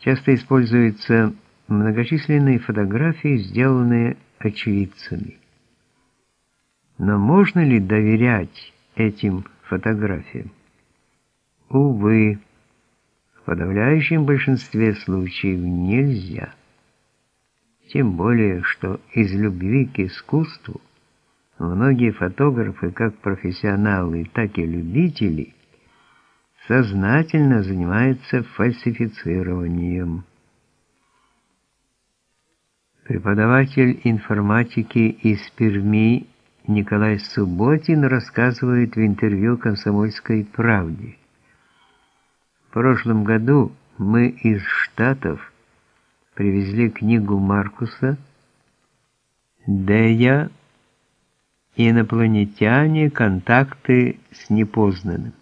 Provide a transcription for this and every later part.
Часто используются многочисленные фотографии, сделанные очевидцами. Но можно ли доверять этим фотографиям? Увы, в подавляющем большинстве случаев нельзя. Тем более, что из любви к искусству многие фотографы, как профессионалы, так и любители, сознательно занимаются фальсифицированием. Преподаватель информатики из Перми Николай Субботин рассказывает в интервью «Комсомольской правде». В прошлом году мы из Штатов привезли книгу Маркуса «Дея. Инопланетяне. Контакты с непознанным».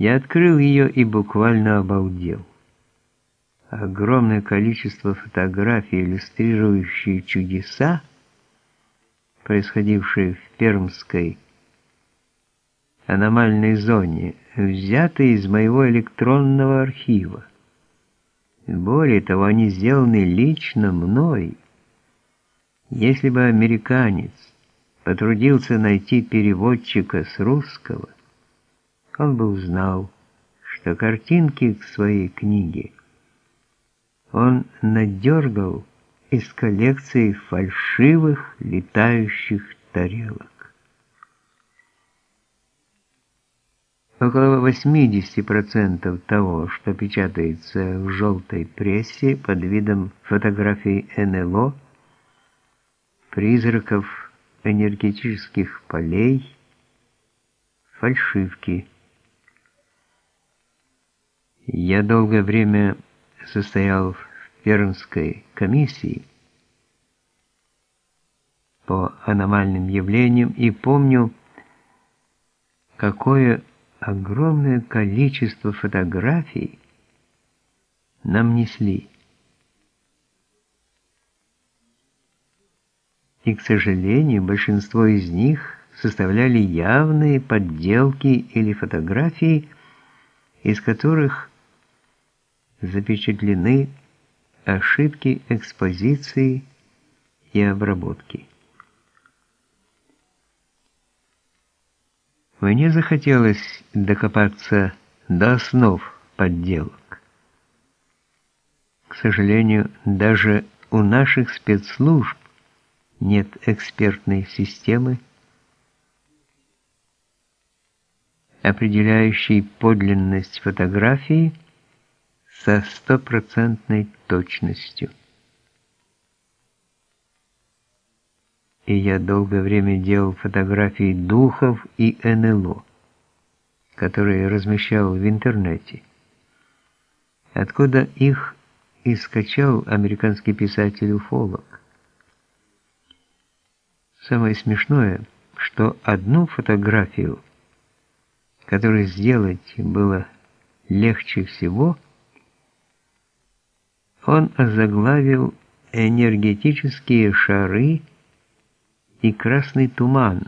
Я открыл ее и буквально обалдел. Огромное количество фотографий, иллюстрирующие чудеса, происходившие в Пермской аномальной зоне, взяты из моего электронного архива. Более того, они сделаны лично мной. Если бы американец потрудился найти переводчика с русского, он бы узнал, что картинки к своей книге он надергал из коллекции фальшивых летающих тарелок. Около 80% того, что печатается в желтой прессе под видом фотографий НЛО, призраков энергетических полей, фальшивки. Я долгое время состоял в Пермской комиссии по аномальным явлениям и помню, какое огромное количество фотографий нам несли. И, к сожалению, большинство из них составляли явные подделки или фотографии, из которых запечатлены ошибки экспозиции и обработки. Мне захотелось докопаться до основ подделок. К сожалению, даже у наших спецслужб нет экспертной системы, определяющей подлинность фотографии со стопроцентной точностью. И я долгое время делал фотографии духов и НЛО, которые размещал в интернете. Откуда их и скачал американский писатель-уфолог. Самое смешное, что одну фотографию, которую сделать было легче всего – он озаглавил «Энергетические шары и красный туман»,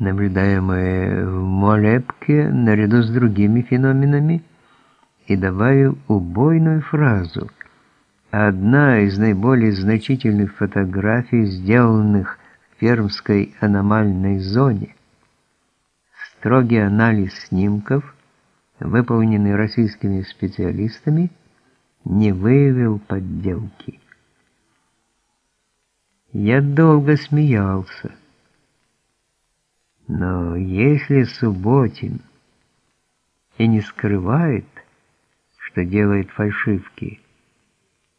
наблюдаемые в Молебке наряду с другими феноменами, и добавил убойную фразу. «Одна из наиболее значительных фотографий, сделанных в Пермской аномальной зоне, строгий анализ снимков, выполненный российскими специалистами, не выявил подделки. Я долго смеялся. Но если Субботин и не скрывает, что делает фальшивки,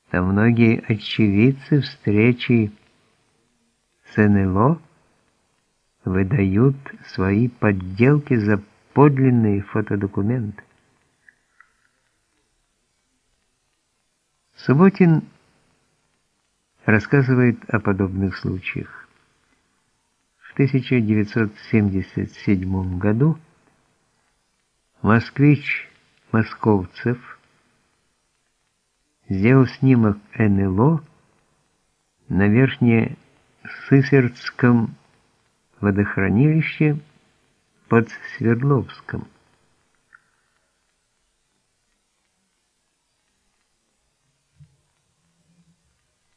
то многие очевидцы встречи с НЛО выдают свои подделки за подлинные фотодокументы. Субботин рассказывает о подобных случаях. В 1977 году москвич Московцев сделал снимок НЛО на Верхнесысердском водохранилище под Свердловском.